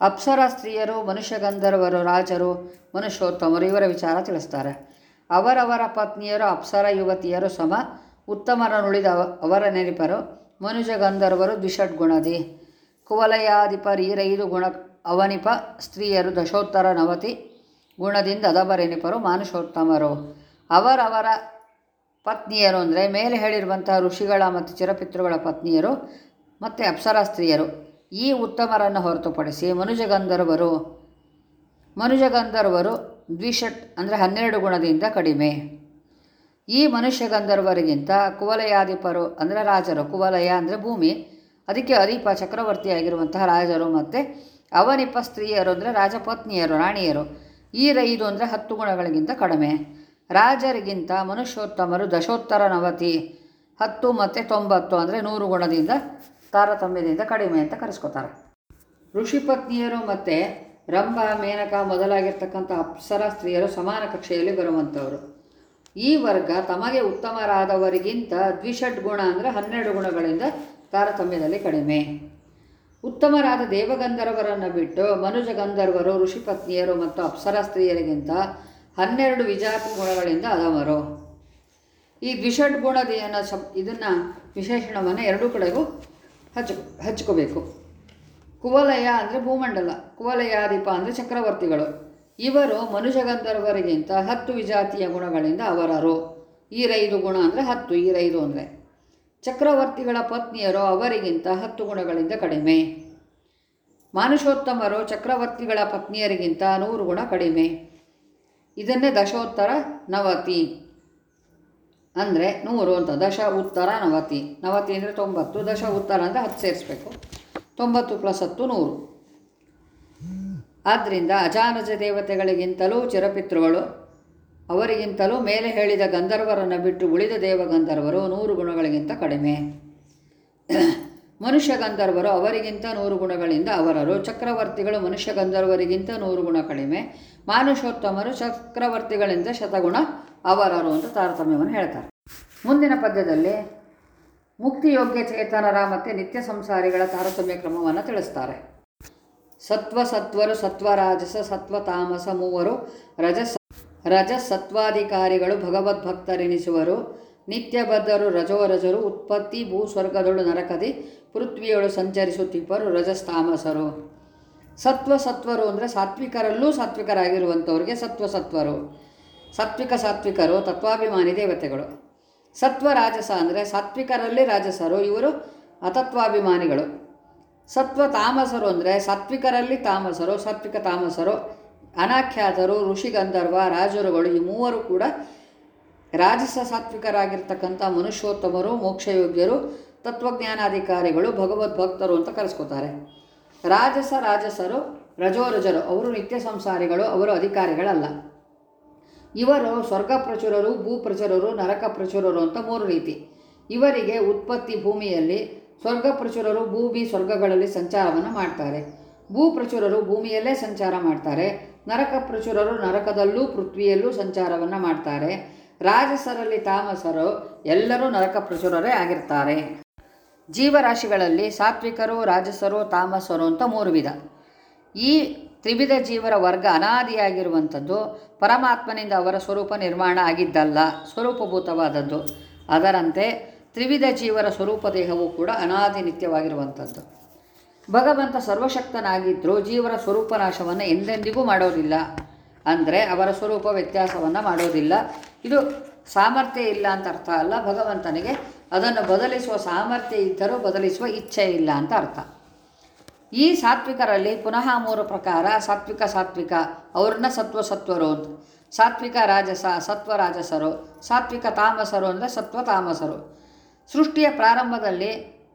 ಅಪ್ಸರ ಸ್ತ್ರೀಯರು ಮನುಷ್ಯ ಗಂಧರ್ವರು ರಾಜರು, ಮನುಷ್ಯೋತ್ತಮರು ಇವರ ವಿಚಾರ ತಿಳಿಸ್ತಾರೆ. ಅವರವರ ಪತ್ನಿಯರು, ಅಪ್ಸರ ಯುವತಿಯರು ಸಮ ಉತ್ತಮರನ್ನುಳಿದ ಅವರ ನೆನಪರು ಮನುಜ ಗಂಧರ್ವರು ದ್ವಿಷಡ್ಗುಣದಿ. ಕುವಲಯಾಧಿಪರ್ ಈರೈದು ಗುಣ, ಅವನಿಪ ಸ್ತ್ರೀಯರು ದಶೋತ್ತರ ನವತಿ ಗುಣದಿಂದ ಅದಬರೆನಿಪರು ಮಾನುಷೋತ್ತಮರು. ಅವರವರ ಪತ್ನಿಯರು ಅಂದರೆ ಮೇಲೆ ಹೇಳಿರುವಂತಹ ಋಷಿಗಳ ಮತ್ತು ಚಿರಪಿತೃಗಳ ಪತ್ನಿಯರು ಮತ್ತು ಅಪ್ಸರ ಸ್ತ್ರೀಯರು. ಈ ಉತ್ತಮರನ್ನು ಹೊರತುಪಡಿಸಿ ಮನುಜಗಂಧರ್ವರು ಮನುಜಗಂಧರ್ವರು ದ್ವಿಷಟ್ ಅಂದರೆ ಹನ್ನೆರಡು ಗುಣದಿಂದ ಕಡಿಮೆ. ಈ ಮನುಷ್ಯ ಗಂಧರ್ವರಿಗಿಂತ ಕುವಲಯಾಧಿಪರು ಅಂದರೆ ರಾಜರು, ಕುವಲಯ ಅಂದರೆ ಭೂಮಿ, ಅದಕ್ಕೆ ಅಧಿಪ ಚಕ್ರವರ್ತಿಯಾಗಿರುವಂತಹ ರಾಜರು ಮತ್ತು ಅವನಿಪ ಸ್ತ್ರೀಯರು ಅಂದರೆ ರಾಜಪತ್ನಿಯರು, ರಾಣಿಯರು. ಈ ರೈದು ಅಂದರೆ ಹತ್ತು ಗುಣಗಳಿಗಿಂತ ಕಡಿಮೆ. ರಾಜರಿಗಿಂತ ಮನುಷ್ಯೋತ್ತಮರು ದಶೋತ್ತರ ನವತಿ ಹತ್ತು ಮತ್ತು ತೊಂಬತ್ತು ಅಂದರೆ ನೂರು ಗುಣದಿಂದ ತಾರತಮ್ಯದಿಂದ ಕಡಿಮೆ ಅಂತ ಕರೆಸ್ಕೋತಾರೆ. ಋಷಿಪತ್ನಿಯರು ಮತ್ತು ರಂಭ, ಮೇನಕ ಮೊದಲಾಗಿರ್ತಕ್ಕಂಥ ಅಪ್ಸರ ಸ್ತ್ರೀಯರು ಸಮಾನ ಕಕ್ಷೆಯಲ್ಲಿ ಬರುವಂಥವರು. ಈ ವರ್ಗ ತಮಗೆ ಉತ್ತಮರಾದವರಿಗಿಂತ ದ್ವಿಷಡ್ ಗುಣ ಅಂದರೆ ಹನ್ನೆರಡು ಗುಣಗಳಿಂದ ತಾರತಮ್ಯದಲ್ಲಿ ಕಡಿಮೆ. ಉತ್ತಮರಾದ ದೇವಗಂಧರ್ವರನ್ನು ಬಿಟ್ಟು ಮನುಜ ಗಂಧರ್ವರು ಋಷಿಪತ್ನಿಯರು ಮತ್ತು ಅಪ್ಸರ ಸ್ತ್ರೀಯರಿಗಿಂತ ಹನ್ನೆರಡು ವಿಜಾತಿ ಗುಣಗಳಿಂದ ಅದಮರು ಈ ದ್ವಿಷಡ್ ಗುಣದ ಇದನ್ನು ವಿಶೇಷಣವನ್ನು ಎರಡೂ ಕಡೆಗೂ ಹಚ್ಚ ಹಚ್ಕೋಬೇಕು. ಕುವಲಯ ಅಂದರೆ ಭೂಮಂಡಲ ಕುವಲಯಾಧಿಪ ಅಂದರೆ ಚಕ್ರವರ್ತಿಗಳು. ಇವರು ಮನುಷ್ಯಗಂಧರ್ವರಿಗಿಂತ ಹತ್ತು ವಿಜಾತಿಯ ಗುಣಗಳಿಂದ ಅವರರು. ಈ ಈರೈದು ಗುಣ ಅಂದರೆ ಹತ್ತು, ಈರೈದು ಅಂದರೆ. ಚಕ್ರವರ್ತಿಗಳ ಪತ್ನಿಯರು ಅವರಿಗಿಂತ ಹತ್ತು ಗುಣಗಳಿಂದ ಕಡಿಮೆ. ಮಾನುಷೋತ್ತಮರು ಚಕ್ರವರ್ತಿಗಳ ಪತ್ನಿಯರಿಗಿಂತ ನೂರು ಗುಣ ಕಡಿಮೆ. ಇದನ್ನೇ ದಶೋತ್ತರ ನವತಿ. ಅಂದರೆ ನೂರು ಅಂತ, ದಶ ಉತ್ತರ ನವತಿ. ನವತಿ ಅಂದರೆ ತೊಂಬತ್ತು, ದಶ ಉತ್ತರ ಅಂದರೆ ಹತ್ತು ಸೇರಿಸ್ಬೇಕು. ತೊಂಬತ್ತು ಪ್ಲಸ್ ಹತ್ತು ನೂರು. ಆದ್ದರಿಂದ ಅಜಾನಜ ದೇವತೆಗಳಿಗಿಂತಲೂ ಚಿರಪಿತೃಗಳು, ಅವರಿಗಿಂತಲೂ ಮೇಲೆ ಹೇಳಿದ ಗಂಧರ್ವರನ್ನು ಬಿಟ್ಟು ಉಳಿದ ದೇವಗಂಧರ್ವರು ನೂರು ಗುಣಗಳಿಗಿಂತ ಕಡಿಮೆ. ಮನುಷ್ಯ ಗಂಧರ್ವರು ಅವರಿಗಿಂತ ನೂರು ಗುಣಗಳಿಂದ ಅವರರು. ಚಕ್ರವರ್ತಿಗಳು ಮನುಷ್ಯ ಗಂಧರ್ವರಿಗಿಂತ ನೂರು ಗುಣ ಕಡಿಮೆ. ಮಾನುಷೋತ್ತಮರು ಚಕ್ರವರ್ತಿಗಳಿಂದ ಶತಗುಣ ಅವರರು ಅಂತ ತಾರತಮ್ಯವನ್ನು ಹೇಳ್ತಾರೆ. ಮುಂದಿನ ಪದ್ಯದಲ್ಲಿ ಮುಕ್ತಿಯೋಗ್ಯ ಚೇತನರ ಮತ್ತು ನಿತ್ಯ ಸಂಸಾರಿಗಳ ತಾರತಮ್ಯ ಕ್ರಮವನ್ನು ತಿಳಿಸ್ತಾರೆ. ಸತ್ವ ಸತ್ವರು ಸತ್ವರಾಜಸ ಸತ್ವ ತಾಮಸ ಮೂವರು ರಜಸ್ ರಜ ಸತ್ವಾಧಿಕಾರಿಗಳು ಭಗವದ್ಭಕ್ತರೆನಿಸುವರು ನಿತ್ಯಬದ್ಧರು ರಜೋರಜರು ಉತ್ಪತ್ತಿ ಭೂ ಸ್ವರ್ಗದೊಳು ನರಕದಿ ಪೃಥ್ವಿಯೊಳು ಸಂಚರಿಸುತ್ತಿಪ್ಪರು ರಜಸ್ತಾಮಸರು. ಸತ್ವ ಸತ್ವರು ಅಂದರೆ ಸಾತ್ವಿಕರಲ್ಲೂ ಸಾತ್ವಿಕರಾಗಿರುವಂಥವ್ರಿಗೆ ಸತ್ವ ಸತ್ವರು ಸಾತ್ವಿಕ ಸಾತ್ವಿಕರು, ತತ್ವಾಭಿಮಾನಿ ದೇವತೆಗಳು. ಸತ್ವ ರಾಜಸ ಅಂದರೆ ಸಾತ್ವಿಕರಲ್ಲಿ ರಾಜಸರು, ಇವರು ಅತತ್ವಾಭಿಮಾನಿಗಳು. ಸತ್ವ ತಾಮಸರು ಅಂದರೆ ಸಾತ್ವಿಕರಲ್ಲಿ ತಾಮಸರು, ಸಾತ್ವಿಕ ತಾಮಸರು, ಅನಾಖ್ಯಾತರು ಋಷಿಗಂಧರ್ವ ರಾಜರುಗಳು, ಈ ಮೂವರು ಕೂಡ ರಾಜಸ ಸಾತ್ವಿಕರಾಗಿರ್ತಕ್ಕಂಥ ಮನುಷ್ಯೋತ್ತಮರು, ಮೋಕ್ಷಯೋಗ್ಯರು ತತ್ವಜ್ಞಾನಾಧಿಕಾರಿಗಳು ಭಗವದ್ಭಕ್ತರು ಅಂತ ಕರೆಸ್ಕೋತಾರೆ. ರಾಜಸ ರಾಜಸರು, ರಜೋರಜರು, ಅವರು ನಿತ್ಯ ಸಂಸಾರಿಗಳು, ಅವರು ಅಧಿಕಾರಿಗಳಲ್ಲ. ಇವರು ಸ್ವರ್ಗ ಪ್ರಚುರರು, ಭೂ ಪ್ರಚುರರು, ನರಕ ಪ್ರಚುರರು ಅಂತ ಮೂರು ರೀತಿ. ಇವರಿಗೆ ಉತ್ಪತ್ತಿ ಭೂಮಿಯಲ್ಲಿ ಸ್ವರ್ಗ ಪ್ರಚುರರು ಭೂಮಿ ಸ್ವರ್ಗಗಳಲ್ಲಿ ಸಂಚಾರವನ್ನು ಮಾಡ್ತಾರೆ. ಭೂ ಪ್ರಚುರರು ಭೂಮಿಯಲ್ಲೇ ಸಂಚಾರ ಮಾಡ್ತಾರೆ. ನರಕ ಪ್ರಚುರರು ನರಕದಲ್ಲೂ, ಪೃಥ್ವಿಯಲ್ಲೂ ಸಂಚಾರವನ್ನು ಮಾಡ್ತಾರೆ. ರಾಜಸರಲ್ಲಿ ತಾಮಸರು ಎಲ್ಲರೂ ನರಕ ಪ್ರಚುರರೇ ಆಗಿರ್ತಾರೆ. ಜೀವರಾಶಿಗಳಲ್ಲಿ ಸಾತ್ವಿಕರು, ರಾಜಸರು, ತಾಮಸರು ಅಂತ ಮೂರು ವಿಧ. ಈ ತ್ರಿವಿಧ ಜೀವರ ವರ್ಗ ಅನಾದಿಯಾಗಿರುವಂಥದ್ದು ಪರಮಾತ್ಮನಿಂದ ಅವರ ಸ್ವರೂಪ ನಿರ್ಮಾಣ ಆಗಿದ್ದಲ್ಲ, ಸ್ವರೂಪಭೂತವಾದದ್ದು. ಅದರಂತೆ ತ್ರಿವಿಧ ಜೀವರ ಸ್ವರೂಪ ದೇಹವು ಕೂಡ ಅನಾದಿ ನಿತ್ಯವಾಗಿರುವಂಥದ್ದು. ಭಗವಂತ ಸರ್ವಶಕ್ತನಾಗಿದ್ದರೂ ಜೀವರ ಸ್ವರೂಪ ನಾಶವನ್ನು ಎಂದೆಂದಿಗೂ ಮಾಡೋದಿಲ್ಲ. ಅಂದರೆ ಅವರ ಸ್ವರೂಪ ವ್ಯತ್ಯಾಸವನ್ನು ಮಾಡೋದಿಲ್ಲ. ಇದು ಸಾಮರ್ಥ್ಯ ಇಲ್ಲ ಅಂತ ಅರ್ಥ ಅಲ್ಲ. ಭಗವಂತನಿಗೆ ಅದನ್ನು ಬದಲಿಸುವ ಸಾಮರ್ಥ್ಯ ಇದ್ದರೂ ಬದಲಿಸುವ ಇಚ್ಛೆ ಇಲ್ಲ ಅಂತ ಅರ್ಥ. ಈ ಸಾತ್ವಿಕರಲ್ಲಿ ಪುನಃ ಮೂರು ಪ್ರಕಾರ ಸಾತ್ವಿಕ ಸಾತ್ವಿಕ, ಅವ್ರನ್ನ ಸತ್ವ ಸತ್ವರು ಅಂತ. ಸಾತ್ವಿಕ ರಾಜಸ, ಸತ್ವ ರಾಜಸರು, ಸಾತ್ವಿಕ ತಾಮಸರು ಅಂದರೆ ಸತ್ವ ತಾಮಸರು. ಸೃಷ್ಟಿಯ ಪ್ರಾರಂಭದಲ್ಲಿ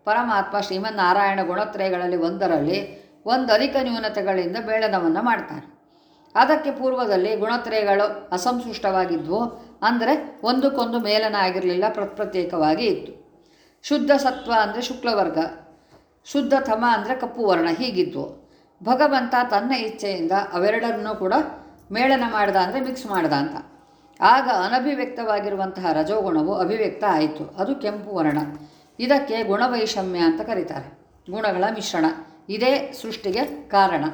ಪರಮಾತ್ಮ ಶ್ರೀಮನ್ನಾರಾಯಣ ಗುಣತ್ರಯಗಳಲ್ಲಿ ಒಂದರಲ್ಲಿ ಒಂದು ಅಧಿಕ ನ್ಯೂನತೆಗಳಿಂದ ಬೇಳನವನ್ನು ಮಾಡ್ತಾನೆ ಅದಕ್ಕೆ ಪೂರ್ವದಲ್ಲಿ ಗುಣತ್ರಯಗಳು ಅಸಂಸೃಷ್ಟವಾಗಿದ್ವು ಅಂದರೆ ಒಂದಕ್ಕೊಂದು ಮೇಲನ ಆಗಿರಲಿಲ್ಲ ಪ್ರತ್ಯೇಕವಾಗಿ ಇತ್ತು. ಶುದ್ಧ ಸತ್ವ ಅಂದರೆ ಶುಕ್ಲವರ್ಗ, ಶುದ್ಧ ತಮ ಅಂದರೆ ಕಪ್ಪು ವರ್ಣ ಹೀಗಿದ್ವು. ಭಗವಂತ ತನ್ನ ಇಚ್ಛೆಯಿಂದ ಅವೆರಡನ್ನೂ ಕೂಡ ಮೇಳನ ಮಾಡ್ದ ಅಂದರೆ ಮಿಕ್ಸ್ ಮಾಡ್ದ ಅಂತ. ಆಗ ಅನಭಿವ್ಯಕ್ತವಾಗಿರುವಂತಹ ರಜೋಗುಣವು ಅಭಿವ್ಯಕ್ತ ಆಯಿತು. ಅದು ಕೆಂಪು ವರ್ಣ. ಇದಕ್ಕೆ ಗುಣವೈಷಮ್ಯ ಅಂತ ಕರೀತಾರೆ. ಗುಣಗಳ ಮಿಶ್ರಣ. ಇದೇ ಸೃಷ್ಟಿಗೆ ಕಾರಣ.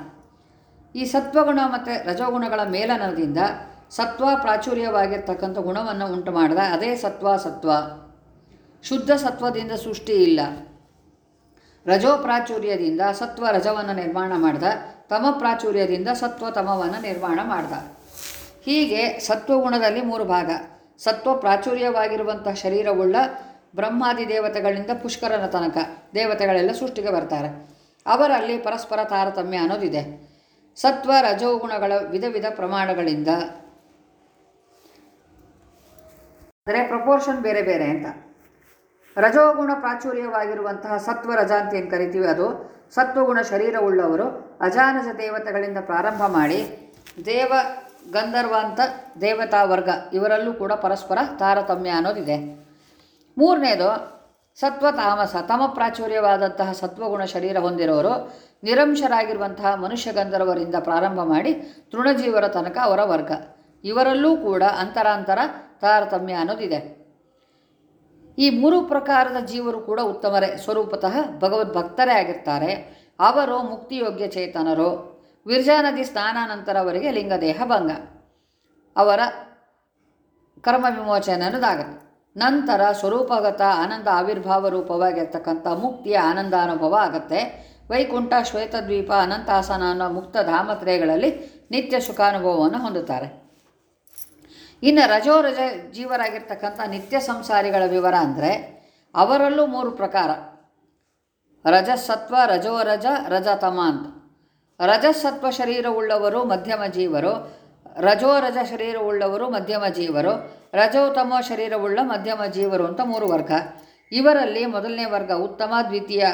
ಈ ಸತ್ವಗುಣ ಮತ್ತು ರಜೋಗುಣಗಳ ಮೇಲನದಿಂದ ಸತ್ವ ಪ್ರಾಚುರ್ಯವಾಗಿರ್ತಕ್ಕಂಥ ಗುಣವನ್ನು ಉಂಟು ಮಾಡಿದ. ಅದೇ ಸತ್ವ ಸತ್ವ. ಶುದ್ಧ ಸತ್ವದಿಂದ ಸೃಷ್ಟಿ ಇಲ್ಲ. ರಜೋ ಪ್ರಾಚುರ್ಯದಿಂದ ಸತ್ವ ರಜವನ್ನು ನಿರ್ಮಾಣ ಮಾಡ್ದ. ತಮ ಪ್ರಾಚುರ್ಯದಿಂದ ಸತ್ವ ತಮವನ್ನು ನಿರ್ಮಾಣ ಮಾಡ್ದ. ಹೀಗೆ ಸತ್ವಗುಣದಲ್ಲಿ ಮೂರು ಭಾಗ. ಸತ್ವ ಪ್ರಾಚುರ್ಯವಾಗಿರುವಂತಹ ಶರೀರವುಳ್ಳ ಬ್ರಹ್ಮಾದಿ ದೇವತೆಗಳಿಂದ ಪುಷ್ಕರನ ತನಕ ದೇವತೆಗಳೆಲ್ಲ ಸೃಷ್ಟಿಗೆ ಬರ್ತಾರೆ. ಅವರಲ್ಲಿ ಪರಸ್ಪರ ತಾರತಮ್ಯ ಅನ್ನೋದಿದೆ. ಸತ್ವ ರಜೋಗುಣಗಳ ವಿಧ ವಿಧ ಪ್ರಮಾಣಗಳಿಂದ ಅಂದರೆ ಪ್ರಪೋರ್ಷನ್ ಬೇರೆ ಬೇರೆ ಅಂತ. ರಜೋಗುಣ ಪ್ರಾಚುರ್ಯವಾಗಿರುವಂತಹ ಸತ್ವ ರಜ ಅಂತ ಕರಿತೀವಿ ಅದು? ಸತ್ವಗುಣ ಶರೀರವುಳ್ಳವರು ಅಜಾನಜ ದೇವತೆಗಳಿಂದ ಪ್ರಾರಂಭ ಮಾಡಿ ದೇವ ಗಂಧರ್ವ ಅಂತ ದೇವತಾ ವರ್ಗ ಇವರಲ್ಲೂ ಕೂಡ ಪರಸ್ಪರ ತಾರತಮ್ಯ ಅನ್ನೋದಿದೆ. ಮೂರನೇದು ಸತ್ವ ತಾಮಸ, ತಮ ಪ್ರಾಚುರ್ಯವಾದಂತಹ ಸತ್ವಗುಣ ಶರೀರ ಹೊಂದಿರೋರು ನಿರಂಶರಾಗಿರುವಂತಹ ಮನುಷ್ಯ ಗಂಧರ್ವರಿಂದ ಪ್ರಾರಂಭ ಮಾಡಿ ತೃಣಜೀವರ ತನಕ ಅವರ ವರ್ಗ. ಇವರಲ್ಲೂ ಕೂಡ ಅಂತರಾಂತರ ತಾರತಮ್ಯ ಅನ್ನೋದಿದೆ. ಈ ಮೂರು ಪ್ರಕಾರದ ಜೀವರು ಕೂಡ ಉತ್ತಮರೇ. ಸ್ವರೂಪತಃ ಭಗವದ್ಭಕ್ತರೇ ಆಗಿರ್ತಾರೆ. ಅವರು ಮುಕ್ತಿಯೋಗ್ಯ ಚೇತನರು. ವಿರ್ಜಾ ನದಿ ಸ್ನಾನಾನಂತರ ಅವರಿಗೆ ಲಿಂಗದೇಹ ಭಂಗ. ಅವರ ಕರ್ಮ ವಿಮೋಚನೆ ಅನ್ನೋದಾಗುತ್ತೆ. ನಂತರ ಸ್ವರೂಪಗತ ಆನಂದ ಆವಿರ್ಭಾವ ರೂಪವಾಗಿರ್ತಕ್ಕಂಥ ಮುಕ್ತಿಯ ಆನಂದಾನುಭವ ಆಗುತ್ತೆ. ವೈಕುಂಠ, ಶ್ವೇತದ್ವೀಪ, ಅನಂತಾಸನ ಅನ್ನೋ ಮುಕ್ತ ಧಾಮತ್ರಯಗಳಲ್ಲಿ ನಿತ್ಯ ಸುಖಾನುಭವವನ್ನು ಹೊಂದುತ್ತಾರೆ. ಇನ್ನು ರಜೋರಜ ಜೀವರಾಗಿರ್ತಕ್ಕಂಥ ನಿತ್ಯ ಸಂಸಾರಿಗಳ ವಿವರ ಅಂದರೆ ಅವರಲ್ಲೂ ಮೂರು ಪ್ರಕಾರ. ರಜಸತ್ವ, ರಜೋರಜ, ರಜತಮ ಅಂತ. ರಜಸತ್ವ ಶರೀರವುಳ್ಳವರು ಮಧ್ಯಮ ಜೀವರು, ರಜೋರಜ ಶರೀರವುಳ್ಳವರು ಮಧ್ಯಮ ಜೀವರು, ರಜೋತಮ ಶರೀರವುಳ್ಳ ಮಧ್ಯಮ ಜೀವರು ಅಂತ ಮೂರು ವರ್ಗ. ಇವರಲ್ಲಿ ಮೊದಲನೇ ವರ್ಗ ಉತ್ತಮ, ದ್ವಿತೀಯ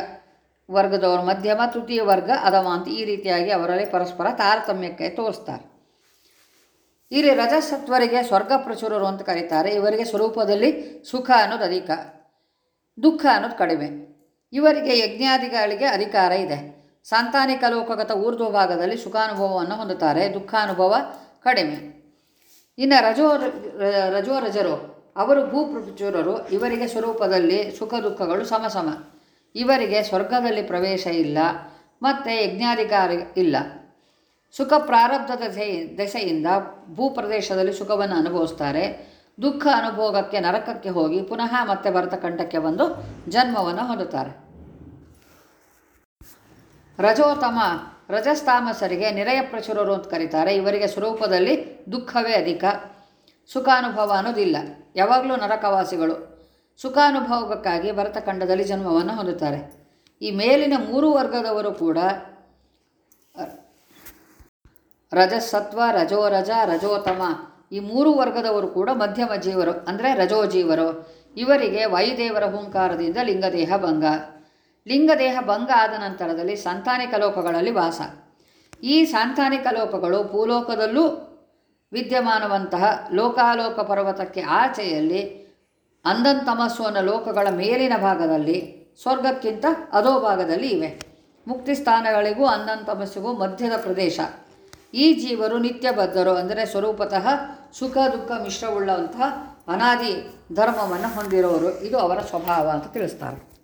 ವರ್ಗದವರು ಮಧ್ಯಮ, ತೃತೀಯ ವರ್ಗ ಅದಮ ಅಂತ ಈ ರೀತಿಯಾಗಿ ಅವರಲ್ಲಿ ಪರಸ್ಪರ ತಾರತಮ್ಯಕ್ಕೆ ತೋರಿಸ್ತಾರೆ. ಇಲ್ಲಿ ರಜಸತ್ವರಿಗೆ ಸ್ವರ್ಗ ಪ್ರಚುರರು ಅಂತ ಕರೀತಾರೆ. ಇವರಿಗೆ ಸ್ವರೂಪದಲ್ಲಿ ಸುಖ ಅನ್ನೋದು ಅಧಿಕ, ದುಃಖ ಅನ್ನೋದು ಕಡಿಮೆ. ಇವರಿಗೆ ಯಜ್ಞಾದಿಗಳಿಗೆ ಅಧಿಕಾರ ಇದೆ. ಸಾಂತಾನಿಕ ಲೋಕಗತ ಊರ್ಧ್ವ ಭಾಗದಲ್ಲಿ ಸುಖಾನುಭವವನ್ನು ಹೊಂದುತ್ತಾರೆ. ದುಃಖಾನುಭವ ಕಡಿಮೆ. ಇನ್ನು ರಜೋ ರಜೋ ರಜರು ಅವರು ಭೂಪ್ರಚುರರು ಇವರಿಗೆ ಸ್ವರೂಪದಲ್ಲಿ ಸುಖ ದುಃಖಗಳು ಸಮ ಇವರಿಗೆ ಸ್ವರ್ಗದಲ್ಲಿ ಪ್ರವೇಶ ಇಲ್ಲ, ಮತ್ತು ಯಜ್ಞಾಧಿಕಾರ ಇಲ್ಲ. ಸುಖ ಪ್ರಾರಬ್ಧದ ದೆಸೆ, ದೆಸೆಯಿಂದ ಭೂಪ್ರದೇಶದಲ್ಲಿ ಸುಖವನ್ನು ಅನುಭವಿಸ್ತಾರೆ. ದುಃಖ ಅನುಭೋಗಕ್ಕೆ, ನರಕಕ್ಕೆ ಹೋಗಿ ಪುನಃ ಮತ್ತೆ ಭರತಖಂಡಕ್ಕೆ ಬಂದು ಜನ್ಮವನ್ನು ಹೊಂದುತ್ತಾರೆ. ರಜೋತಮ, ರಜಸ್ತಾಮಸರಿಗೆ ನಿರಯ ಪ್ರಚುರರು ಅಂತ ಕರೀತಾರೆ. ಇವರಿಗೆ ಸ್ವರೂಪದಲ್ಲಿ ದುಃಖವೇ ಅಧಿಕ. ಸುಖಾನುಭವ ಅನ್ನೋದಿಲ್ಲ. ಯಾವಾಗಲೂ ನರಕವಾಸಿಗಳು. ಸುಖಾನುಭವಕ್ಕಾಗಿ ಭರತಖಂಡದಲ್ಲಿ ಜನ್ಮವನ್ನು ಹೊಂದುತ್ತಾರೆ. ಈ ಮೇಲಿನ ಮೂರು ವರ್ಗದವರು ಕೂಡ ರಜಸತ್ವ ರಜೋರಜ, ರಜೋತಮ. ಈ ಮೂರು ವರ್ಗದವರು ಕೂಡ ಮಧ್ಯಮ ಜೀವರು, ಅಂದರೆ ರಜೋಜೀವರು. ಇವರಿಗೆ ವಾಯುದೇವರ ಹೂಂಕಾರದಿಂದ ಲಿಂಗದೇಹ ಭಂಗ. ಲಿಂಗದೇಹ ಭಂಗ ಆದ ನಂತರದಲ್ಲಿ ಸಾಂತಾನಿಕ ಲೋಕಗಳಲ್ಲಿ ವಾಸ. ಈ ಸಾಂತಾನಿಕ ಲೋಕಗಳು ಭೂಲೋಕದಲ್ಲೂ ವಿದ್ಯಮಾನವಂತಹ ಲೋಕಾಲೋಕ ಪರ್ವತಕ್ಕೆ ಆಚೆಯಲ್ಲಿ ಅಂದಂತಮಸ್ಸು ಅನ್ನೋ ಲೋಕಗಳ ಮೇಲಿನ ಭಾಗದಲ್ಲಿ, ಸ್ವರ್ಗಕ್ಕಿಂತ ಅಧೋ ಭಾಗದಲ್ಲಿ ಇವೆ. ಮುಕ್ತಿ ಸ್ಥಾನಗಳಿಗೂ ಅಂದಂತಮಸ್ಸಿಗೂ ಮಧ್ಯದ ಪ್ರದೇಶ. ಈ ಜೀವರು ನಿತ್ಯಬದ್ಧರು ಅಂದರೆ ಸ್ವರೂಪತಃ ಸುಖ, ದುಃಖ, ಮಿಶ್ರವುಳ್ಳಂತಹ ಅನಾದಿ ಧರ್ಮವನ್ನು ಹೊಂದಿರೋರು. ಇದು ಅವರ ಸ್ವಭಾವ ಅಂತ ತಿಳಿಸ್ತಾರೆ.